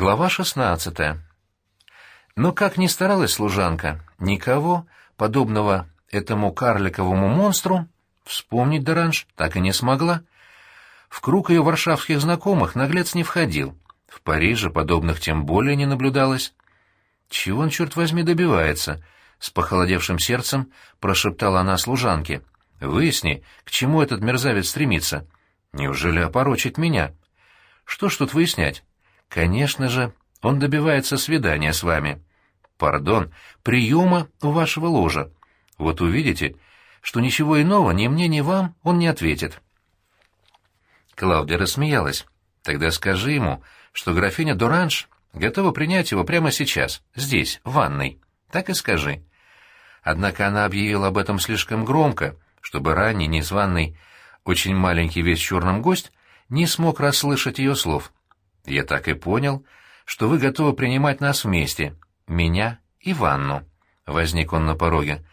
Глава шестнадцатая. Но как ни старалась служанка, никого, подобного этому карликовому монстру, вспомнить Доранж так и не смогла. В круг ее варшавских знакомых наглец не входил. В Париже подобных тем более не наблюдалось. «Чего он, черт возьми, добивается?» — с похолодевшим сердцем прошептала она служанке. «Выясни, к чему этот мерзавец стремится. Неужели опорочит меня? Что ж тут выяснять? Конечно же, он добивается свидания с вами. Пардон, приема у вашего ложа. Вот увидите, что ничего иного ни мне, ни вам он не ответит. Клаудия рассмеялась. Тогда скажи ему, что графиня Дуранж готова принять его прямо сейчас, здесь, в ванной. Так и скажи. Однако она объявила об этом слишком громко, чтобы ранний, незваный, очень маленький весь черным гость не смог расслышать ее слов. Я так и понял, что вы готовы принимать нас вместе, меня и ванну. Возник он на пороге.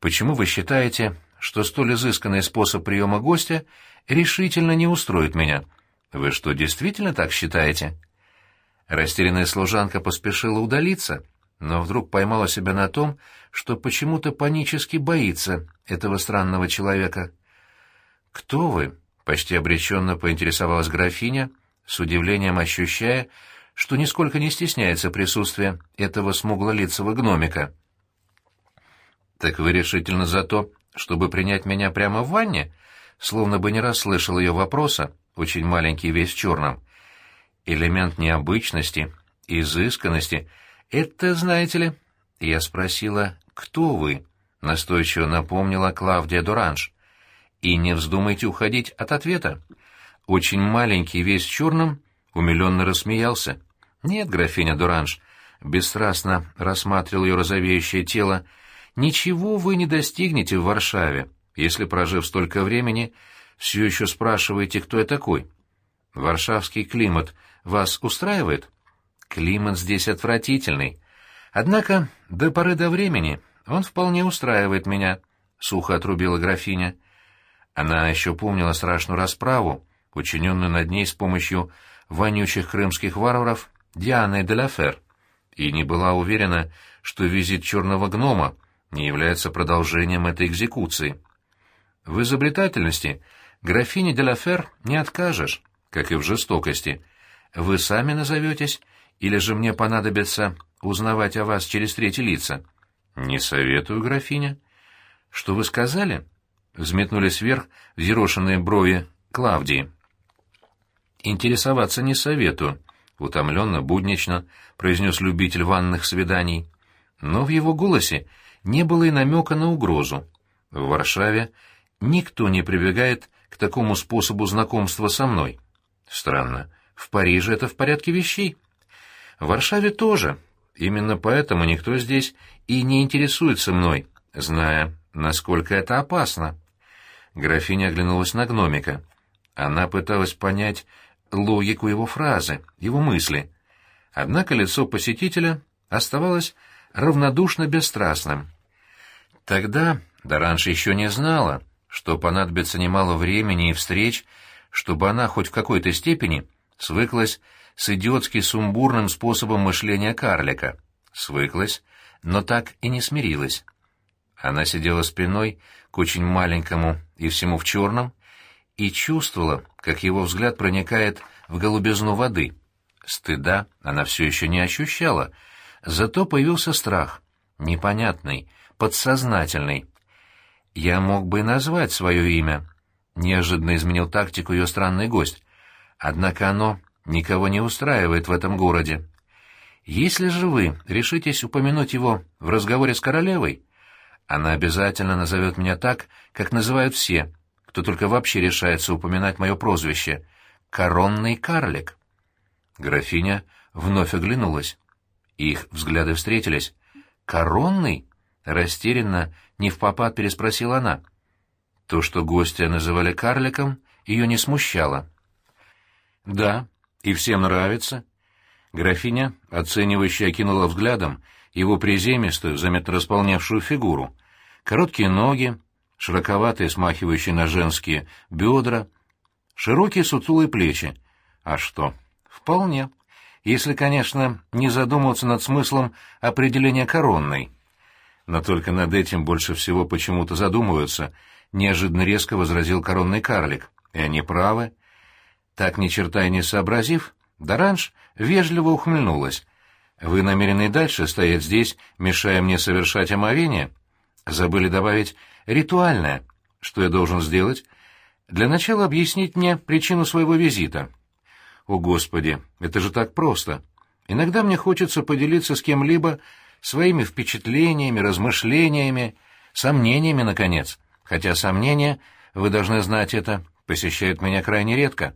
Почему вы считаете, что столь изысканный способ приема гостя решительно не устроит меня? Вы что, действительно так считаете? Растерянная служанка поспешила удалиться, но вдруг поймала себя на том, что почему-то панически боится этого странного человека. «Кто вы?» — почти обреченно поинтересовалась графиня — с удивлением ощущая, что нисколько не стесняется присутствия этого смуглолицего гномика. «Так вы решительно за то, чтобы принять меня прямо в ванне?» Словно бы не расслышал ее вопроса, очень маленький весь в черном. Элемент необычности, изысканности — это, знаете ли... Я спросила, кто вы? Настойчиво напомнила Клавдия Дуранж. И не вздумайте уходить от ответа очень маленький, весь в черном, умиленно рассмеялся. «Нет, графиня Дуранж», — бесстрастно рассматривал ее розовеющее тело, — «ничего вы не достигнете в Варшаве, если, прожив столько времени, все еще спрашиваете, кто я такой. Варшавский климат вас устраивает?» «Климат здесь отвратительный. Однако до поры до времени он вполне устраивает меня», — сухо отрубила графиня. Она еще помнила страшную расправу, учиненную над ней с помощью вонючих крымских варваров Дианы де Лафер, и не была уверена, что визит черного гнома не является продолжением этой экзекуции. В изобретательности графине де Лафер не откажешь, как и в жестокости. Вы сами назоветесь, или же мне понадобится узнавать о вас через третьи лица? Не советую, графиня. Что вы сказали? Взметнулись вверх взъерошенные брови Клавдии. «Интересоваться не советую», — утомленно, буднично произнес любитель ванных свиданий. Но в его голосе не было и намека на угрозу. В Варшаве никто не прибегает к такому способу знакомства со мной. Странно, в Париже это в порядке вещей. В Варшаве тоже. Именно поэтому никто здесь и не интересуется мной, зная, насколько это опасно. Графиня оглянулась на гномика. Она пыталась понять, логику его фразы, его мысли. Однако лицо посетителя оставалось равнодушно бесстрастным. Тогда Даранш еще не знала, что понадобится немало времени и встреч, чтобы она хоть в какой-то степени свыклась с идиотски сумбурным способом мышления карлика. Свыклась, но так и не смирилась. Она сидела спиной к очень маленькому и всему в черном, и чувствовала, как его взгляд проникает в голубизну воды. Стыда она все еще не ощущала, зато появился страх, непонятный, подсознательный. Я мог бы и назвать свое имя. Неожиданно изменил тактику ее странный гость. Однако оно никого не устраивает в этом городе. Если же вы решитесь упомянуть его в разговоре с королевой, она обязательно назовет меня так, как называют все — кто только вообще решается упоминать мое прозвище. Коронный карлик. Графиня вновь оглянулась. Их взгляды встретились. «Коронный?» — растерянно, не в попад переспросила она. То, что гостя называли карликом, ее не смущало. «Да, и всем нравится». Графиня, оценивающе окинула взглядом его приземистую, заметно располневшую фигуру. Короткие ноги, широковатые, смахивающие на женские, бедра, широкие сутулые плечи. А что? Вполне. если, конечно, не задумываться над смыслом определения коронной. Но только над этим больше всего почему-то задумываются, неожиданно резко возразил коронный карлик. И они правы. Так ни черта и не сообразив, Даранж вежливо ухмыльнулась. «Вы намерены дальше стоять здесь, мешая мне совершать омовение?» «Забыли добавить «ритуальное». Что я должен сделать?» «Для начала объяснить мне причину своего визита». «О, Господи, это же так просто! Иногда мне хочется поделиться с кем-либо своими впечатлениями, размышлениями, сомнениями, наконец. Хотя сомнения, вы должны знать это, посещают меня крайне редко.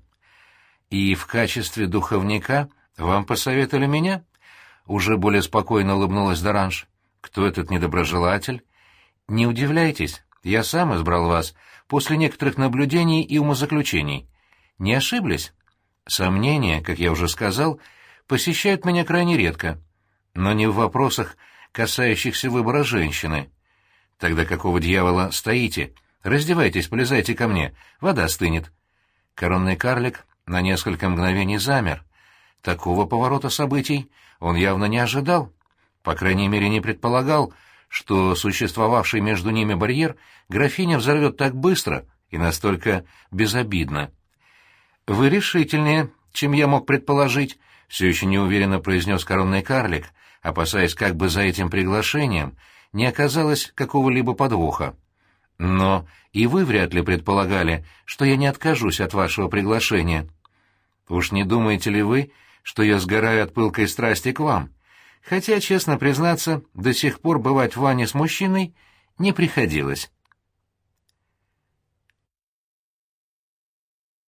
И в качестве духовника вам посоветовали меня?» Уже более спокойно улыбнулась Доранж. «Кто этот недоброжелатель?» «Не удивляйтесь, я сам избрал вас после некоторых наблюдений и умозаключений. Не ошиблись?» Сомнения, как я уже сказал, посещают меня крайне редко, но не в вопросах, касающихся выбора женщины. Тогда какого дьявола стоите? Раздевайтесь, полезайте ко мне, вода стынет. Коронный карлик на несколько мгновений замер. Такого поворота событий он явно не ожидал. По крайней мере, не предполагал, что существовавший между ними барьер графиня взорвет так быстро и настолько безобидно. «Вы решительнее, чем я мог предположить», — все еще неуверенно произнес коронный карлик, опасаясь, как бы за этим приглашением не оказалось какого-либо подвоха. «Но и вы вряд ли предполагали, что я не откажусь от вашего приглашения. Уж не думаете ли вы, что я сгораю от пылкой страсти к вам? Хотя, честно признаться, до сих пор бывать в ванне с мужчиной не приходилось».